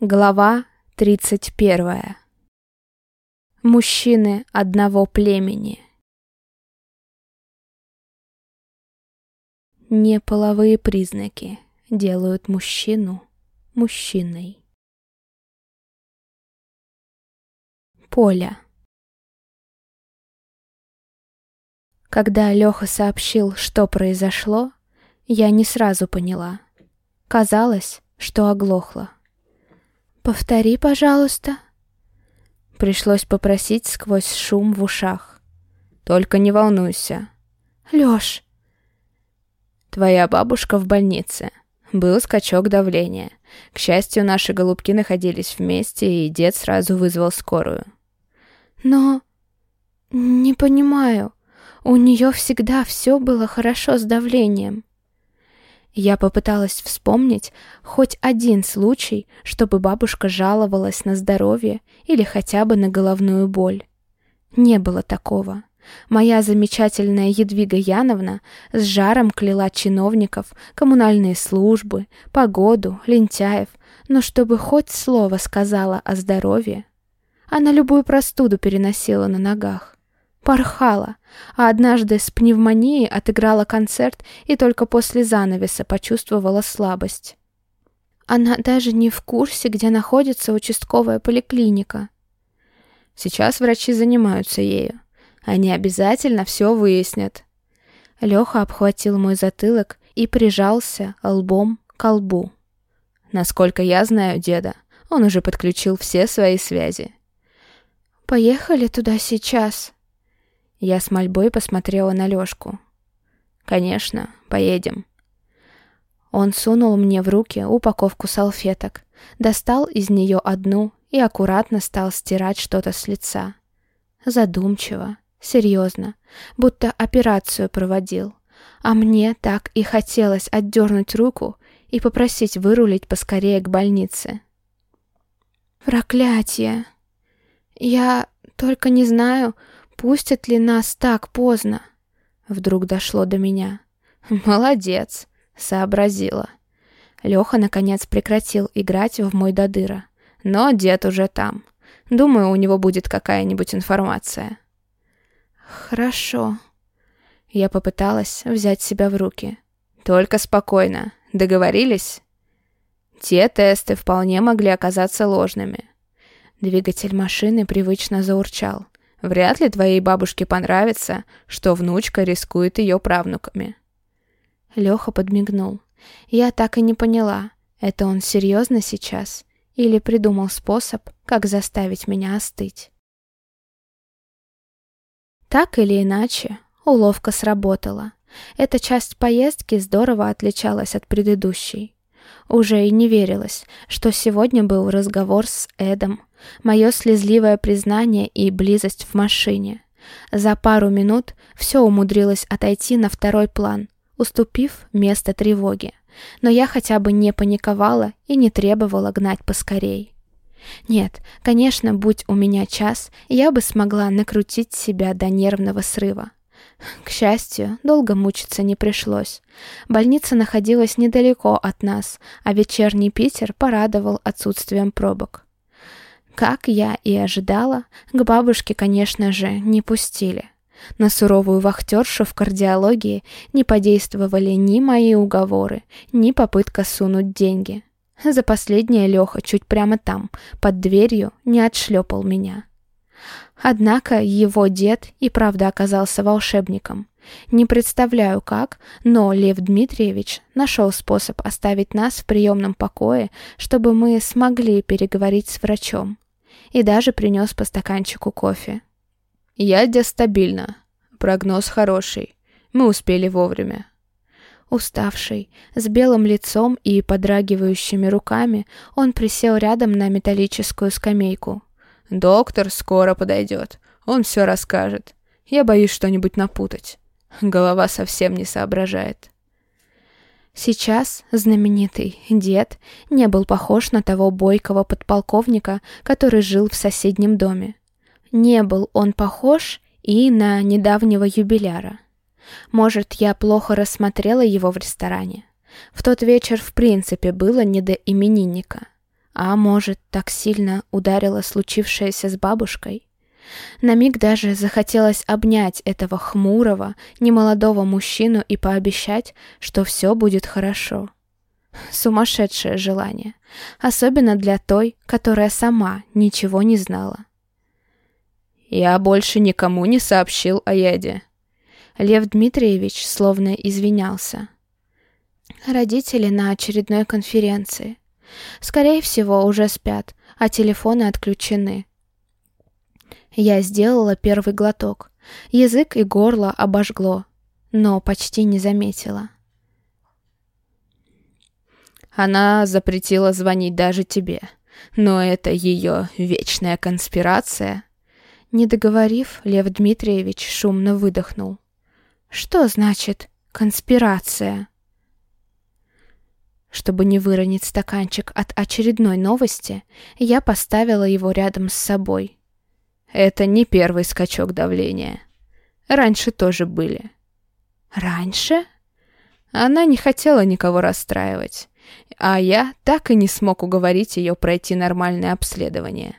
Глава 31. Мужчины одного племени. Неполовые признаки делают мужчину мужчиной. Поля. Когда Леха сообщил, что произошло, я не сразу поняла. Казалось, что оглохла. «Повтори, пожалуйста». Пришлось попросить сквозь шум в ушах. «Только не волнуйся». «Лёш». «Твоя бабушка в больнице. Был скачок давления. К счастью, наши голубки находились вместе, и дед сразу вызвал скорую». «Но... не понимаю. У неё всегда всё было хорошо с давлением». Я попыталась вспомнить хоть один случай, чтобы бабушка жаловалась на здоровье или хотя бы на головную боль. Не было такого. Моя замечательная Едвига Яновна с жаром кляла чиновников, коммунальные службы, погоду, лентяев, но чтобы хоть слово сказала о здоровье. Она любую простуду переносила на ногах порхала, а однажды с пневмонией отыграла концерт и только после занавеса почувствовала слабость. Она даже не в курсе, где находится участковая поликлиника. Сейчас врачи занимаются ею. Они обязательно все выяснят. Леха обхватил мой затылок и прижался лбом к лбу. Насколько я знаю деда, он уже подключил все свои связи. «Поехали туда сейчас», я с мольбой посмотрела на Лёшку. «Конечно, поедем». Он сунул мне в руки упаковку салфеток, достал из нее одну и аккуратно стал стирать что-то с лица. Задумчиво, серьезно, будто операцию проводил. А мне так и хотелось отдернуть руку и попросить вырулить поскорее к больнице. «Проклятие! Я только не знаю, Пустят ли нас так поздно? Вдруг дошло до меня. Молодец, сообразила. Леха наконец прекратил играть в мой додыра. Но дед уже там. Думаю, у него будет какая-нибудь информация. Хорошо. Я попыталась взять себя в руки. Только спокойно. Договорились? Те тесты вполне могли оказаться ложными. Двигатель машины привычно заурчал. Вряд ли твоей бабушке понравится, что внучка рискует ее правнуками. Леха подмигнул. Я так и не поняла, это он серьезно сейчас или придумал способ, как заставить меня остыть. Так или иначе, уловка сработала. Эта часть поездки здорово отличалась от предыдущей. Уже и не верилось, что сегодня был разговор с Эдом, мое слезливое признание и близость в машине. За пару минут все умудрилось отойти на второй план, уступив место тревоге. Но я хотя бы не паниковала и не требовала гнать поскорей. Нет, конечно, будь у меня час, я бы смогла накрутить себя до нервного срыва. К счастью, долго мучиться не пришлось. Больница находилась недалеко от нас, а вечерний Питер порадовал отсутствием пробок. Как я и ожидала, к бабушке, конечно же, не пустили. На суровую вахтершу в кардиологии не подействовали ни мои уговоры, ни попытка сунуть деньги. За последнее Леха чуть прямо там, под дверью, не отшлепал меня. Однако его дед и правда оказался волшебником. Не представляю как, но Лев Дмитриевич нашел способ оставить нас в приемном покое, чтобы мы смогли переговорить с врачом. И даже принес по стаканчику кофе. «Ядя стабильно. Прогноз хороший. Мы успели вовремя». Уставший, с белым лицом и подрагивающими руками, он присел рядом на металлическую скамейку. Доктор скоро подойдет. Он все расскажет. Я боюсь что-нибудь напутать. Голова совсем не соображает. Сейчас знаменитый дед не был похож на того бойкого подполковника, который жил в соседнем доме. Не был он похож и на недавнего юбиляра. Может, я плохо рассмотрела его в ресторане. В тот вечер в принципе было не до именинника. А может, так сильно ударило случившееся с бабушкой? На миг даже захотелось обнять этого хмурого, немолодого мужчину и пообещать, что все будет хорошо. Сумасшедшее желание, особенно для той, которая сама ничего не знала. «Я больше никому не сообщил о яде». Лев Дмитриевич словно извинялся. Родители на очередной конференции. Скорее всего, уже спят, а телефоны отключены. Я сделала первый глоток. Язык и горло обожгло, но почти не заметила. Она запретила звонить даже тебе. Но это ее вечная конспирация. Не договорив, Лев Дмитриевич шумно выдохнул. Что значит конспирация? Чтобы не выронить стаканчик от очередной новости, я поставила его рядом с собой. Это не первый скачок давления. Раньше тоже были. Раньше? Она не хотела никого расстраивать, а я так и не смог уговорить ее пройти нормальное обследование.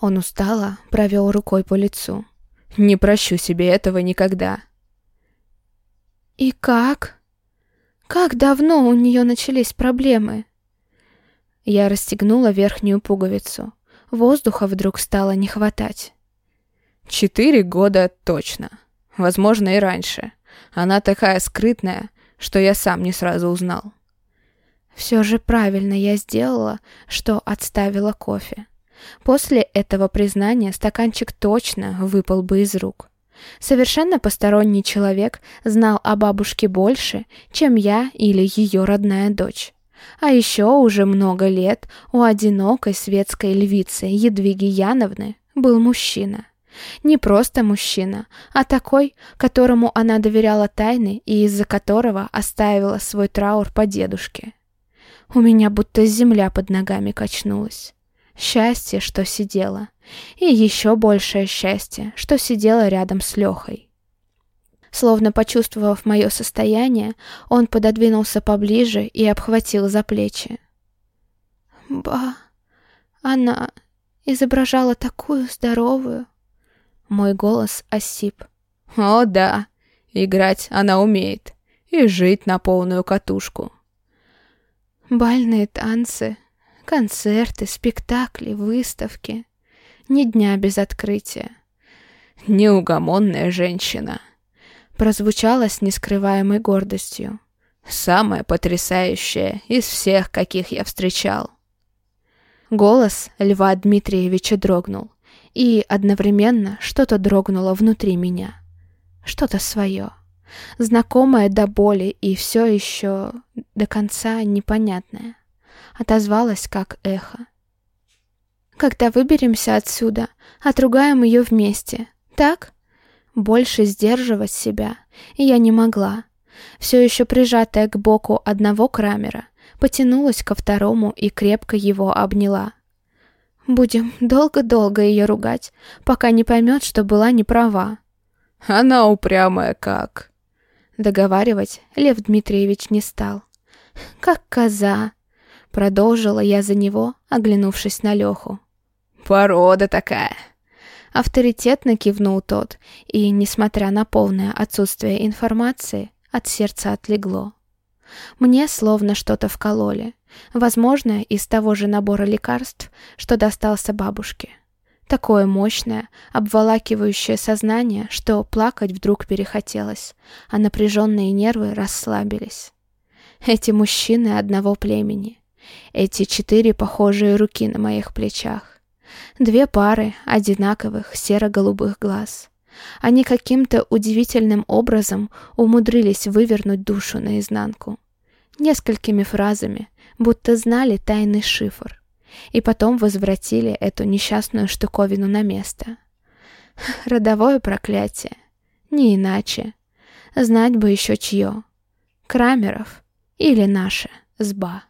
Он устало провел рукой по лицу. Не прощу себе этого никогда. И как? Как давно у нее начались проблемы? Я расстегнула верхнюю пуговицу. Воздуха вдруг стало не хватать. Четыре года точно. Возможно, и раньше. Она такая скрытная, что я сам не сразу узнал. Все же правильно я сделала, что отставила кофе. После этого признания стаканчик точно выпал бы из рук. Совершенно посторонний человек знал о бабушке больше, чем я или ее родная дочь. А еще уже много лет у одинокой светской львицы Едвиги Яновны был мужчина. Не просто мужчина, а такой, которому она доверяла тайны и из-за которого оставила свой траур по дедушке. У меня будто земля под ногами качнулась. Счастье, что сидела. И еще большее счастье, что сидела рядом с Лехой. Словно почувствовав мое состояние, он пододвинулся поближе и обхватил за плечи. «Ба, она изображала такую здоровую». Мой голос осип. «О да, играть она умеет. И жить на полную катушку». Бальные танцы, Концерты, спектакли, выставки. Ни дня без открытия. «Неугомонная женщина», — прозвучало с нескрываемой гордостью. «Самая потрясающая из всех, каких я встречал». Голос Льва Дмитриевича дрогнул, и одновременно что-то дрогнуло внутри меня. Что-то свое. Знакомое до боли и все еще до конца непонятное отозвалась как эхо. «Когда выберемся отсюда, отругаем ее вместе, так?» Больше сдерживать себя я не могла. Все еще прижатая к боку одного Крамера, потянулась ко второму и крепко его обняла. Будем долго-долго ее ругать, пока не поймет, что была неправа. Она упрямая как. Договаривать Лев Дмитриевич не стал. Как коза, Продолжила я за него, оглянувшись на Леху. «Порода такая!» Авторитетно кивнул тот, и, несмотря на полное отсутствие информации, от сердца отлегло. Мне словно что-то вкололи, возможно, из того же набора лекарств, что достался бабушке. Такое мощное, обволакивающее сознание, что плакать вдруг перехотелось, а напряженные нервы расслабились. Эти мужчины одного племени, эти четыре похожие руки на моих плечах. Две пары одинаковых серо-голубых глаз. Они каким-то удивительным образом умудрились вывернуть душу наизнанку. Несколькими фразами, будто знали тайный шифр. И потом возвратили эту несчастную штуковину на место. Родовое проклятие. Не иначе. Знать бы еще чье. Крамеров или наше, сба.